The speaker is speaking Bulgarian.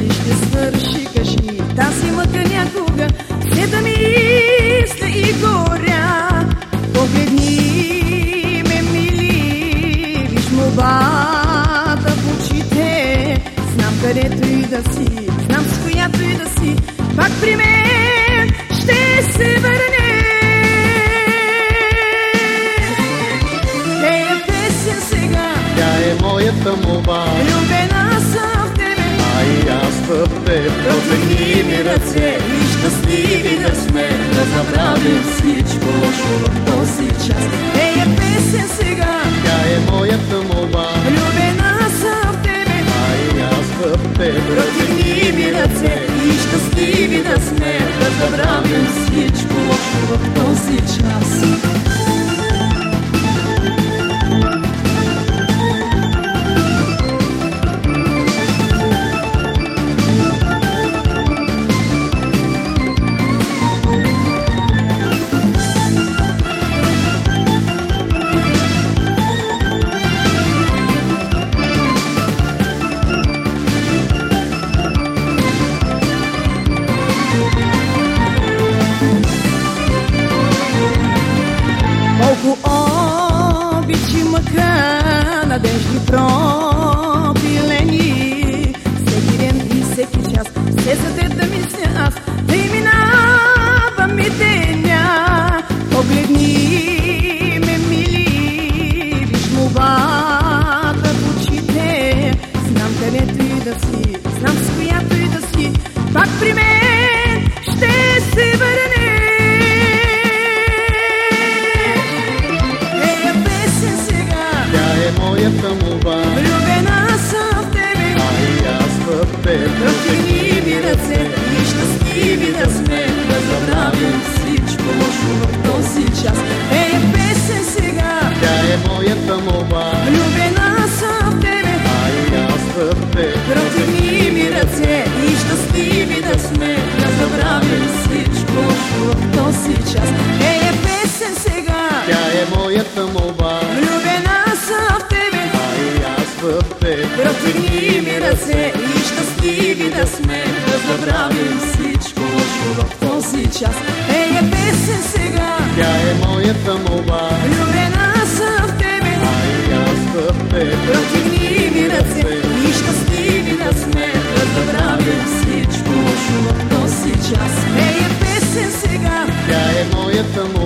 дали ще свърши, кажи тази мъка някога, все да ми иска и горя. Погледни ме, мили, виж мобата в очите, знам където и да си, знам с която и да си, пак при мен ще се върне. Теб. Протегни ми ръце и щастливи да сме, да забравим всичко лошо в този час. Тея песен сега, Тя е моята моба, влюбена съм в тебе, а и аз в теб. Протегни ми ръце и щастливи да сме, да забравим всичко лошо в този час. Знам където и да и аз в теб. Протегни ми ръце и щастливи да сме, да забравим всичко лошо в този час. Ея песен сега, Тя е моята моба, влюбена съм в тебе. а и аз в теб. Протегни ми ръце и щастливи да сме, да забравим всичко лошо в този час. Ея песен сега, Тя е моята моба,